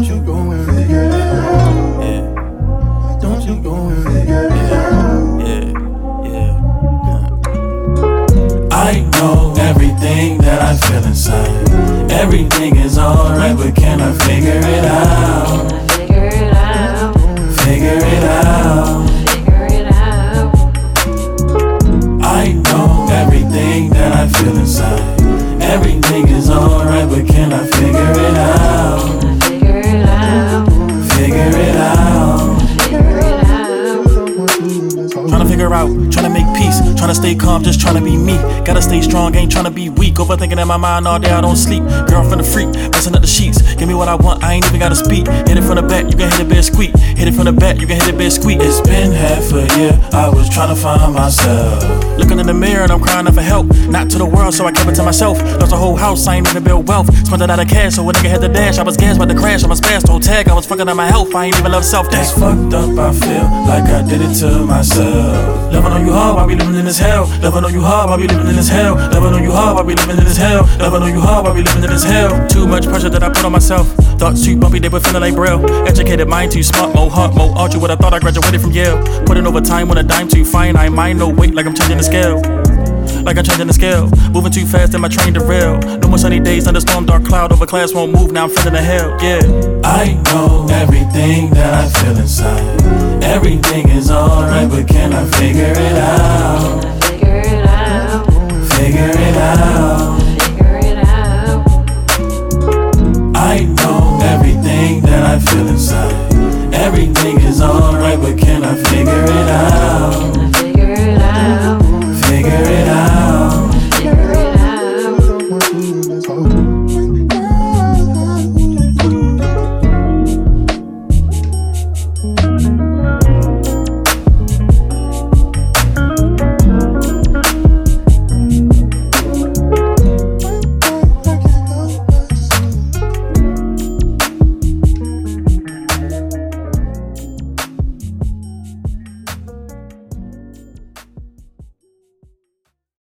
Don't you go in. Yeah. Don't you go in. Yeah. Yeah. Yeah. I know everything that I feel inside. Everything is alright, but can I figure it out? Figure it out. Figure it out. Figure it out. I know everything that I feel inside. Everything is alright, but can I figure it out? Out, trying to make peace, trying to stay calm, just trying to be me. Gotta stay strong, ain't trying to be weak. Overthinking in my mind all day, I don't sleep. Girl from the freak, messing up the sheets. Give me what I want, I ain't even gotta speak. Hit it from the back, you can hit it bed squeak. Hit it from the back, you can hit it bed squeak. It's been half a year, I was trying to find myself. Looking in the mirror and I'm crying out for help. Not to the world, so I kept it to myself. Lost a whole house, I ain't even build wealth. Spent it lot of cash, so a nigga had to dash. I was gas about to crash, I was fast, whole tag. I was fucking up my health, I ain't even love self. That's fucked up, I feel like I did it to myself. Loving on you hard while we living in this hell. Loving on you hard while we living in this hell. Loving on you hard while we living in this hell. Loving on you hard while we living in this hell. Too much pressure that I put on myself. Thoughts too bumpy, they were feeling like braille. Educated mind too smart, more heart, more. You would have thought I graduated from Yale. Putting over time when a dime too fine. I mind no weight like I'm changing the scale. Like I'm changing the scale. Moving too fast and my train derail. No more sunny days, thunderstorm, dark cloud over class won't move. Now I'm feeling the hell. Yeah. I know everything that I feel inside. Everything is alright, but can I figure it out?